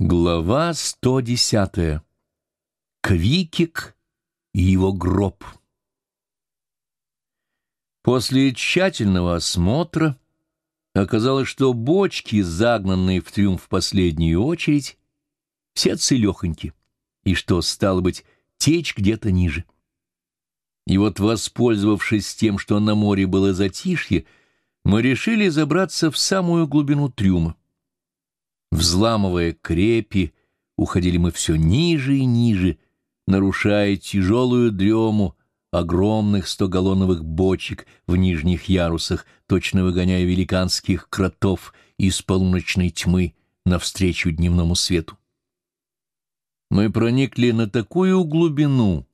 Глава 110. Квикик и его гроб. После тщательного осмотра оказалось, что бочки, загнанные в трюм в последнюю очередь, все целехоньки, и что, стало быть, течь где-то ниже. И вот, воспользовавшись тем, что на море было затишье, мы решили забраться в самую глубину трюма. Взламывая крепи, уходили мы все ниже и ниже, нарушая тяжелую дрему огромных стогаллоновых бочек в нижних ярусах, точно выгоняя великанских кротов из полуночной тьмы навстречу дневному свету. Мы проникли на такую глубину,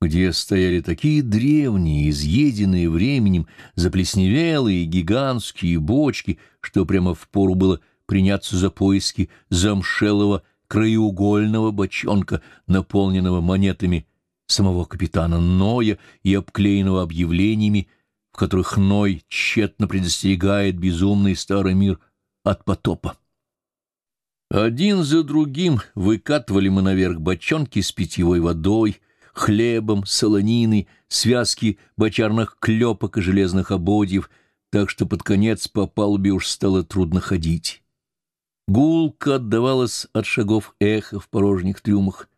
где стояли такие древние, изъеденные временем, заплесневелые гигантские бочки, что прямо впору было приняться за поиски замшелого краеугольного бочонка, наполненного монетами самого капитана Ноя и обклеенного объявлениями, в которых Ной тщетно предостерегает безумный старый мир от потопа. Один за другим выкатывали мы наверх бочонки с питьевой водой, хлебом, солониной, связки бочарных клепок и железных ободьев, так что под конец по палубе уж стало трудно ходить. Гулко отдавалось от шагов эхо в порожних трюмах,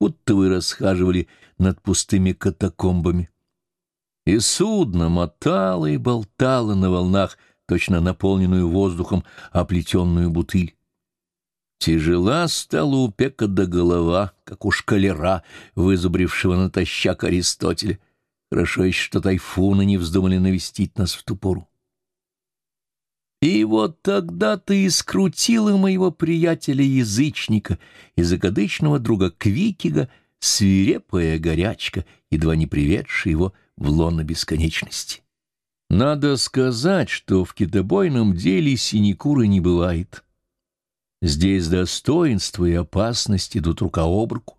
будто вы расхаживали над пустыми катакомбами. И судно мотало и болтало на волнах, точно наполненную воздухом оплетенную бутыль. Тяжела стала у Пека до голова, как у шкалера, вызубрившего натощак Аристотеля. Хорошо еще, что тайфуны не вздумали навестить нас в ту пору. И вот тогда ты и скрутила моего приятеля-язычника и закадычного друга Квикига свирепая горячка, едва не приведшая его в лоно бесконечности. Надо сказать, что в китобойном деле синекуры не бывает. Здесь достоинство и опасность идут рука об руку.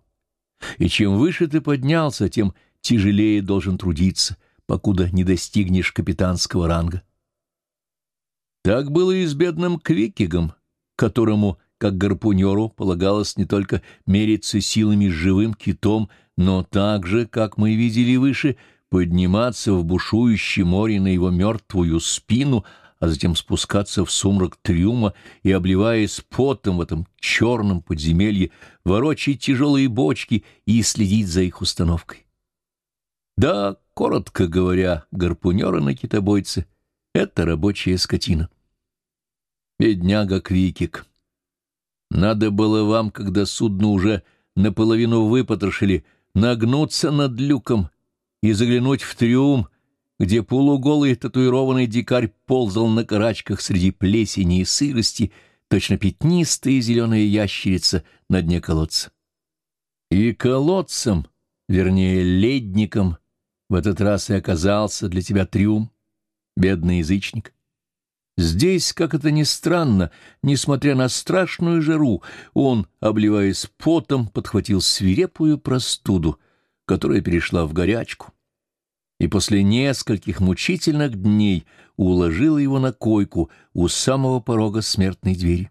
И чем выше ты поднялся, тем тяжелее должен трудиться, покуда не достигнешь капитанского ранга. Так было и с бедным Квикигом, которому, как гарпунеру, полагалось не только мериться силами с живым китом, но также, как мы видели выше, подниматься в бушующее море на его мертвую спину, а затем спускаться в сумрак трюма и, обливаясь потом в этом черном подземелье, ворочать тяжелые бочки и следить за их установкой. Да, коротко говоря, гарпунеры на китобойце — это рабочая скотина. Бедняга Квикик. Надо было вам, когда судно уже наполовину выпотрошили, нагнуться над люком и заглянуть в трюм, где полуголый татуированный дикарь ползал на карачках среди плесени и сырости, точно пятнистая зеленая ящерица на дне колодца. И колодцем, вернее, ледником, в этот раз и оказался для тебя трюм, бедный язычник. Здесь, как это ни странно, несмотря на страшную жару, он, обливаясь потом, подхватил свирепую простуду, которая перешла в горячку, и после нескольких мучительных дней уложила его на койку у самого порога смертной двери.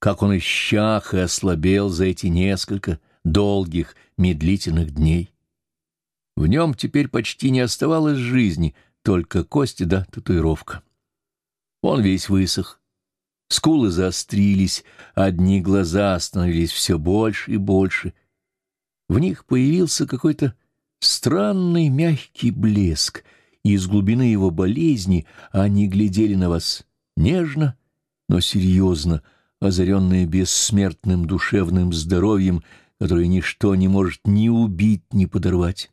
Как он исчах и ослабел за эти несколько долгих, медлительных дней. В нем теперь почти не оставалось жизни — только кости да татуировка. Он весь высох. Скулы заострились, одни глаза становились все больше и больше. В них появился какой-то странный мягкий блеск, и из глубины его болезни они глядели на вас нежно, но серьезно, озаренные бессмертным душевным здоровьем, которое ничто не может ни убить, ни подорвать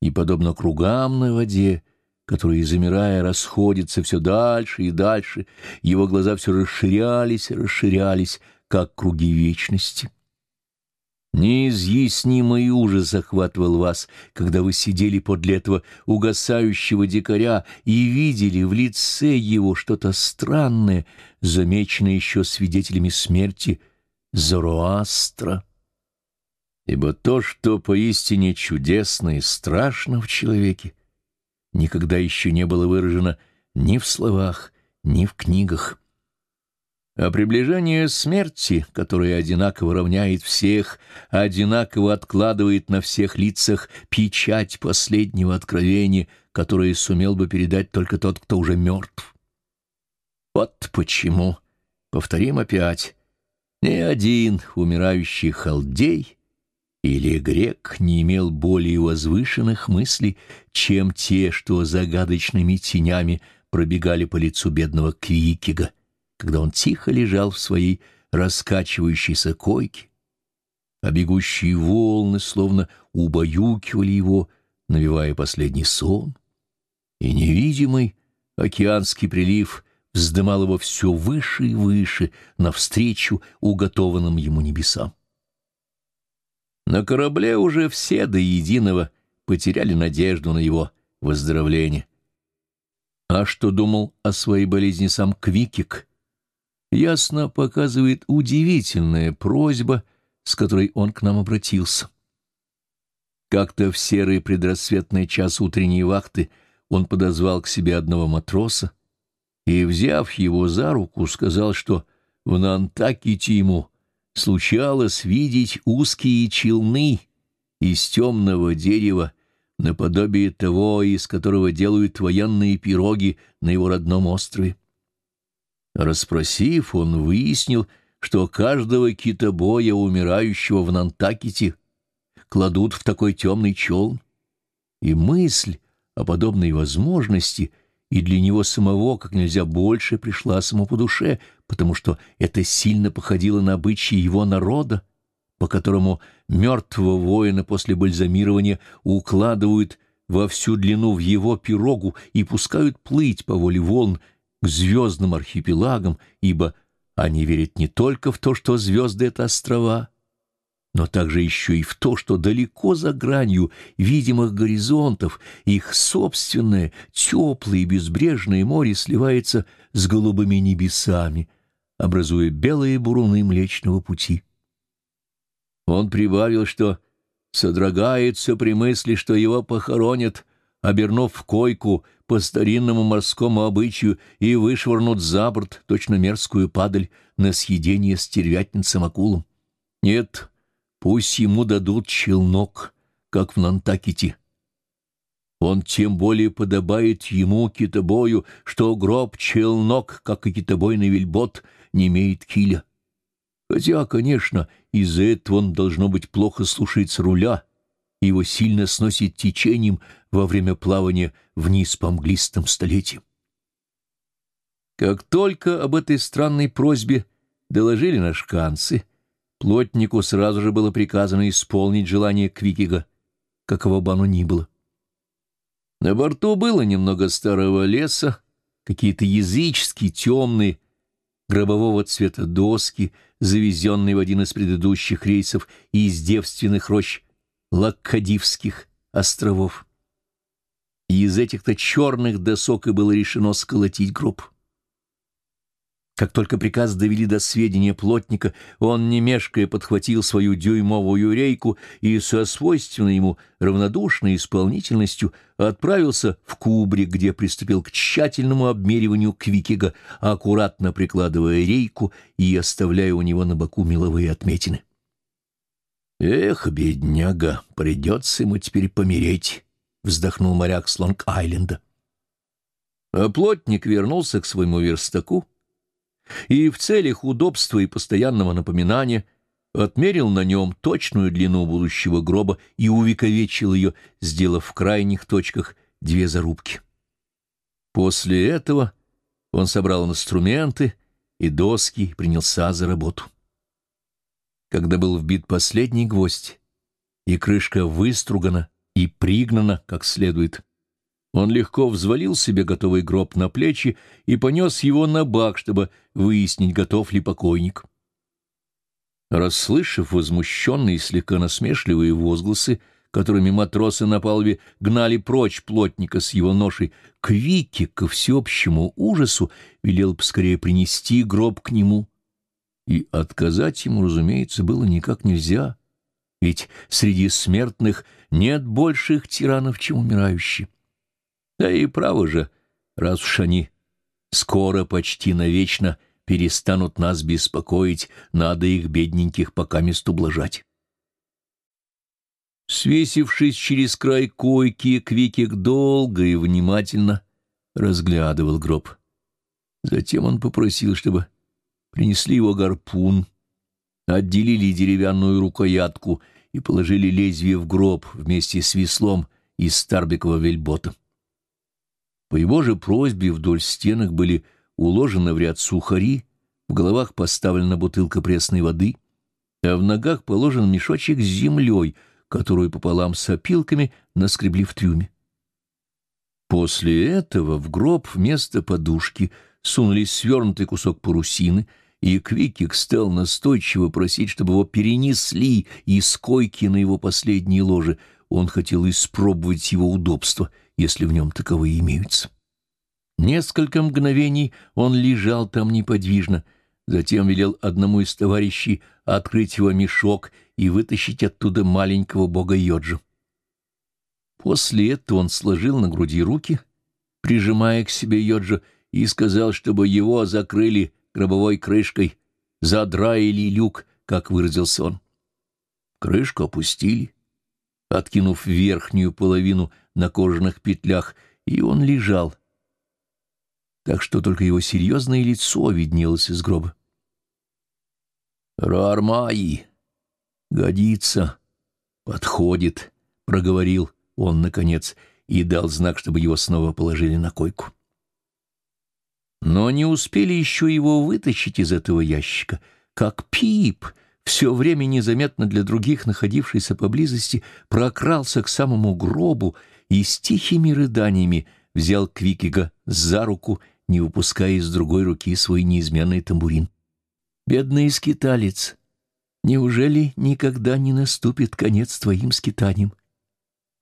и, подобно кругам на воде, которые, замирая, расходятся все дальше и дальше, его глаза все расширялись и расширялись, как круги вечности. Неизъяснимый ужас захватывал вас, когда вы сидели подле этого угасающего дикаря и видели в лице его что-то странное, замеченное еще свидетелями смерти Зороастра ибо то, что поистине чудесно и страшно в человеке, никогда еще не было выражено ни в словах, ни в книгах. А приближение смерти, которое одинаково равняет всех, одинаково откладывает на всех лицах печать последнего откровения, которое сумел бы передать только тот, кто уже мертв. Вот почему, повторим опять, ни один умирающий халдей или грек не имел более возвышенных мыслей, чем те, что загадочными тенями пробегали по лицу бедного Квикига, когда он тихо лежал в своей раскачивающейся койке, а бегущие волны словно убаюкивали его, навевая последний сон, и невидимый океанский прилив вздымал его все выше и выше навстречу уготованным ему небесам. На корабле уже все до единого потеряли надежду на его выздоровление. А что думал о своей болезни сам Квикик, ясно показывает удивительная просьба, с которой он к нам обратился. Как-то в серый предрассветный час утренней вахты он подозвал к себе одного матроса и, взяв его за руку, сказал, что в Нантакете ему случалось видеть узкие челны из темного дерева, наподобие того, из которого делают военные пироги на его родном острове. Расспросив, он выяснил, что каждого китобоя, умирающего в Нантакете, кладут в такой темный челн, и мысль о подобной возможности и для него самого как нельзя больше пришла саму по душе, потому что это сильно походило на обычаи его народа, по которому мертвого воина после бальзамирования укладывают во всю длину в его пирогу и пускают плыть по воле волн к звездным архипелагам, ибо они верят не только в то, что звезды — это острова, но также еще и в то, что далеко за гранью видимых горизонтов их собственное теплое и безбрежное море сливается с голубыми небесами, образуя белые буруны Млечного Пути. Он прибавил, что содрогается при мысли, что его похоронят, обернув в койку по старинному морскому обычаю и вышвырнут за борт точно мерзкую падаль на съедение стервятницам акулам. Нет, Пусть ему дадут челнок, как в Нантакете. Он тем более подобает ему, китобою, что гроб челнок, как и китобойный вельбот, не имеет киля. Хотя, конечно, из-за этого он, должно быть, плохо слушается руля, и его сильно сносит течением во время плавания вниз по мглистым столетиям. Как только об этой странной просьбе доложили на шканцы, Плотнику сразу же было приказано исполнить желание Квикига, каково бы оно ни было. На борту было немного старого леса, какие-то языческие, темные, гробового цвета доски, завезенные в один из предыдущих рейсов из девственных рощ Лаккадивских островов. И из этих-то черных досок и было решено сколотить гроб. Как только приказ довели до сведения плотника, он, не мешкая, подхватил свою дюймовую рейку и со свойственной ему равнодушной исполнительностью отправился в кубрик, где приступил к тщательному обмериванию квикига, аккуратно прикладывая рейку и оставляя у него на боку меловые отметины. «Эх, бедняга, придется ему теперь помереть», — вздохнул моряк с Лонг-Айленда. А плотник вернулся к своему верстаку, и в целях удобства и постоянного напоминания отмерил на нем точную длину будущего гроба и увековечил ее, сделав в крайних точках две зарубки. После этого он собрал инструменты и доски и принялся за работу. Когда был вбит последний гвоздь, и крышка выстругана и пригнана как следует, он легко взвалил себе готовый гроб на плечи и понес его на бак, чтобы выяснить, готов ли покойник. Расслышав возмущенные и слегка насмешливые возгласы, которыми матросы на палубе гнали прочь плотника с его ношей, Квики, ко всеобщему ужасу, велел поскорее принести гроб к нему. И отказать ему, разумеется, было никак нельзя, ведь среди смертных нет больших тиранов, чем умирающие. Да и право же, раз уж они скоро почти навечно перестанут нас беспокоить, надо их, бедненьких, пока мест ублажать. Свесившись через край койки, Квикик долго и внимательно разглядывал гроб. Затем он попросил, чтобы принесли его гарпун, отделили деревянную рукоятку и положили лезвие в гроб вместе с веслом из старбикового вельбота. По его же просьбе вдоль стенок были уложены в ряд сухари, в головах поставлена бутылка пресной воды, а в ногах положен мешочек с землей, которую пополам с опилками наскребли в трюме. После этого в гроб вместо подушки сунули свернутый кусок парусины, и Квикик стал настойчиво просить, чтобы его перенесли из койки на его последнее ложе. Он хотел испробовать его удобство, если в нем таковые имеются. Несколько мгновений он лежал там неподвижно, затем велел одному из товарищей открыть его мешок и вытащить оттуда маленького бога Йоджу. После этого он сложил на груди руки, прижимая к себе Йоджу, и сказал, чтобы его закрыли гробовой крышкой, задраили люк, как выразился он. Крышку опустили, откинув верхнюю половину на кожаных петлях, и он лежал, так что только его серьезное лицо виднелось из гроба. «Рармаи! Годится! Подходит!» — проговорил он, наконец, и дал знак, чтобы его снова положили на койку. Но не успели еще его вытащить из этого ящика, как Пип, все время незаметно для других находившийся поблизости, прокрался к самому гробу и с тихими рыданиями взял Квикига за руку, не выпуская из другой руки свой неизменный тамбурин. «Бедный скиталец, неужели никогда не наступит конец твоим скитаниям?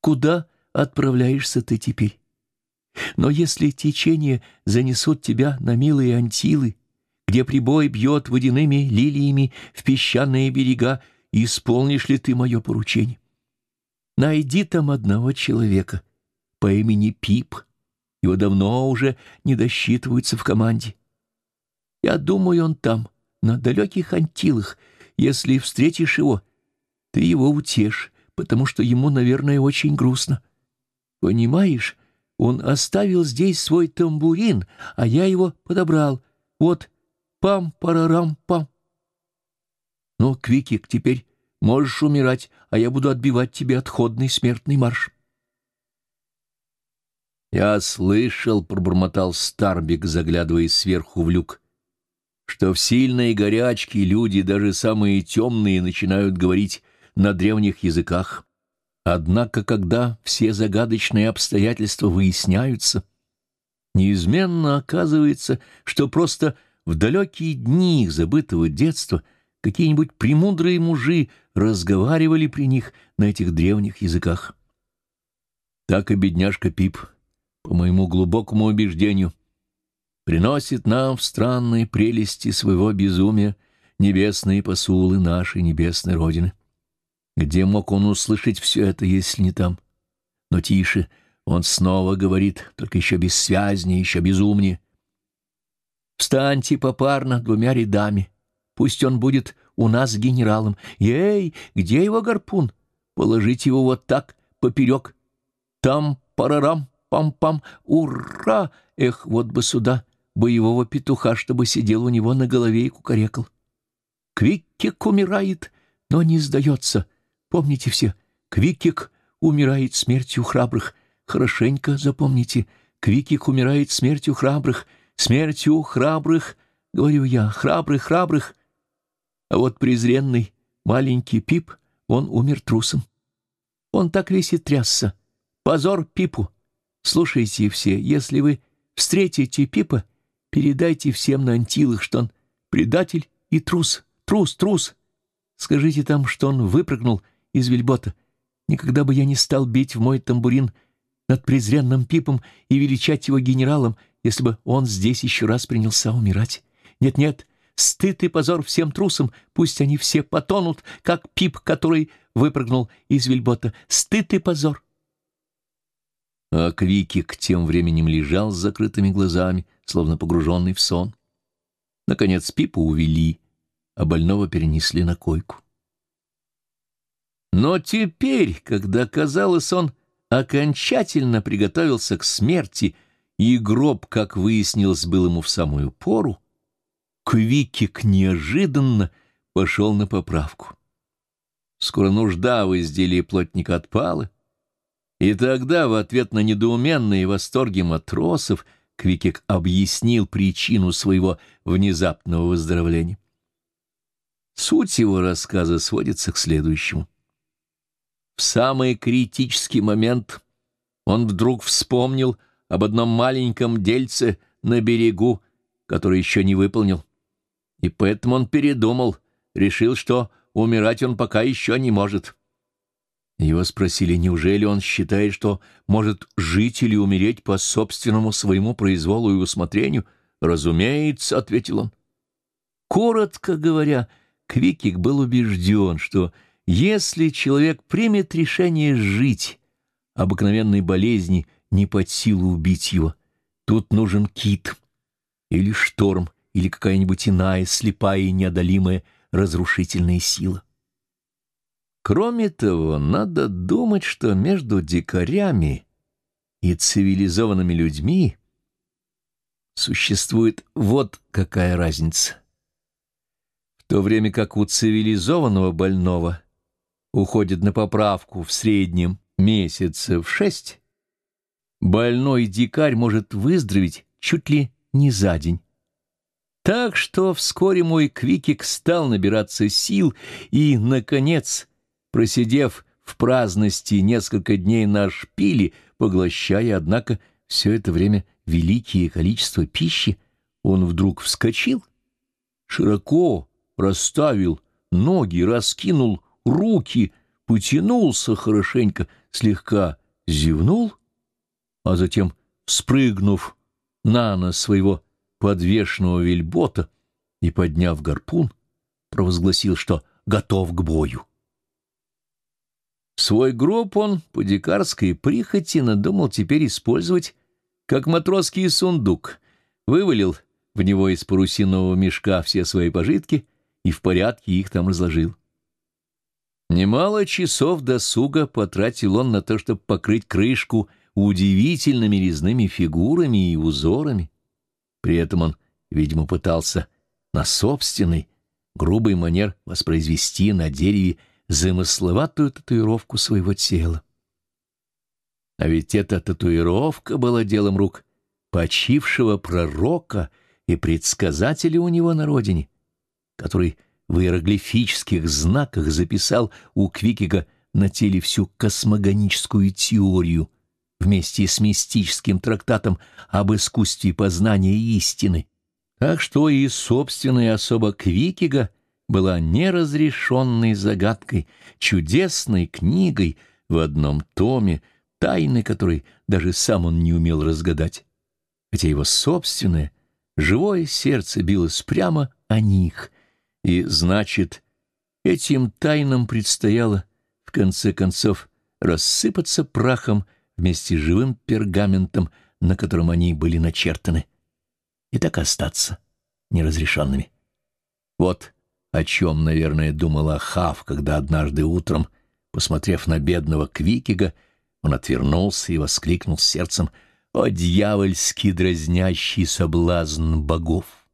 Куда отправляешься ты теперь? Но если течение занесут тебя на милые антилы, где прибой бьет водяными лилиями в песчаные берега, исполнишь ли ты мое поручение? Найди там одного человека по имени Пип, его давно уже не досчитываются в команде. Я думаю, он там, на далеких Антилах. Если встретишь его, ты его утешь, потому что ему, наверное, очень грустно. Понимаешь, он оставил здесь свой тамбурин, а я его подобрал. Вот, пам-парарам-пам. Ну, Квикик, теперь можешь умирать, а я буду отбивать тебе отходный смертный марш. «Я слышал», — пробормотал Старбик, заглядывая сверху в люк, «что в сильной горячке люди, даже самые темные, начинают говорить на древних языках. Однако, когда все загадочные обстоятельства выясняются, неизменно оказывается, что просто в далекие дни их забытого детства какие-нибудь премудрые мужи разговаривали при них на этих древних языках. Так и бедняжка Пип — по моему глубокому убеждению, приносит нам в странные прелести своего безумия небесные посулы нашей небесной Родины. Где мог он услышать все это, если не там? Но тише, он снова говорит, только еще бессвязнее, еще безумнее. «Встаньте попарно двумя рядами, пусть он будет у нас генералом. Ей, где его гарпун? Положите его вот так, поперек. Там парарам, пам-пам, ура! Эх, вот бы сюда, боевого петуха, чтобы сидел у него на голове и кукарекал. Квиккик умирает, но не сдается. Помните все, Квиккик умирает смертью храбрых. Хорошенько запомните, Квикик умирает смертью храбрых, смертью храбрых, говорю я, храбрых, храбрых. А вот презренный маленький Пип, он умер трусом. Он так весь и трясся. Позор Пипу! Слушайте все, если вы встретите Пипа, передайте всем на Антилах, что он предатель и трус, трус, трус. Скажите там, что он выпрыгнул из вельбота. Никогда бы я не стал бить в мой тамбурин над презренным Пипом и величать его генералом, если бы он здесь еще раз принялся умирать. Нет-нет, стыд и позор всем трусам, пусть они все потонут, как Пип, который выпрыгнул из вельбота. Стыд и позор а Квикик тем временем лежал с закрытыми глазами, словно погруженный в сон. Наконец Пипа увели, а больного перенесли на койку. Но теперь, когда, казалось, он окончательно приготовился к смерти, и гроб, как выяснилось, был ему в самую пору, Квикик неожиданно пошел на поправку. Скоро нужда в изделии плотника отпала, и тогда, в ответ на недоуменные восторги матросов, Квикик объяснил причину своего внезапного выздоровления. Суть его рассказа сводится к следующему. В самый критический момент он вдруг вспомнил об одном маленьком дельце на берегу, который еще не выполнил. И поэтому он передумал, решил, что умирать он пока еще не может. Его спросили, неужели он считает, что может жить или умереть по собственному своему произволу и усмотрению? «Разумеется», — ответил он. Коротко говоря, Квикик был убежден, что если человек примет решение жить, обыкновенной болезни не под силу убить его. Тут нужен кит или шторм, или какая-нибудь иная слепая и неодолимая разрушительная сила. Кроме того, надо думать, что между дикарями и цивилизованными людьми существует вот какая разница. В то время как у цивилизованного больного уходит на поправку в среднем месяца в шесть, больной дикарь может выздороветь чуть ли не за день. Так что вскоре мой Квикик стал набираться сил и, наконец, просидев в праздности несколько дней на шпиле, поглощая, однако, все это время великие количество пищи, он вдруг вскочил, широко расставил ноги, раскинул руки, потянулся хорошенько, слегка зевнул, а затем, спрыгнув на нос своего подвешенного вельбота и, подняв гарпун, провозгласил, что готов к бою. Свой гроб он по дикарской прихоти надумал теперь использовать как матросский сундук, вывалил в него из парусинового мешка все свои пожитки и в порядке их там разложил. Немало часов досуга потратил он на то, чтобы покрыть крышку удивительными резными фигурами и узорами. При этом он, видимо, пытался на собственный, грубый манер воспроизвести на дереве замысловатую татуировку своего тела. А ведь эта татуировка была делом рук почившего пророка и предсказателя у него на родине, который в иероглифических знаках записал у Квикига на теле всю космогоническую теорию вместе с мистическим трактатом об искусстве познания истины. Так что и собственная особа Квикига была неразрешенной загадкой, чудесной книгой в одном томе, тайны которой даже сам он не умел разгадать, хотя его собственное живое сердце билось прямо о них — и, значит, этим тайнам предстояло, в конце концов, рассыпаться прахом вместе с живым пергаментом, на котором они были начертаны, и так остаться неразрешенными. Вот о чем, наверное, думала Хав, когда однажды утром, посмотрев на бедного Квикига, он отвернулся и воскликнул сердцем «О, дьявольски дразнящий соблазн богов!»